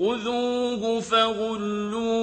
خُذُوهُ فَغُلُّوهُ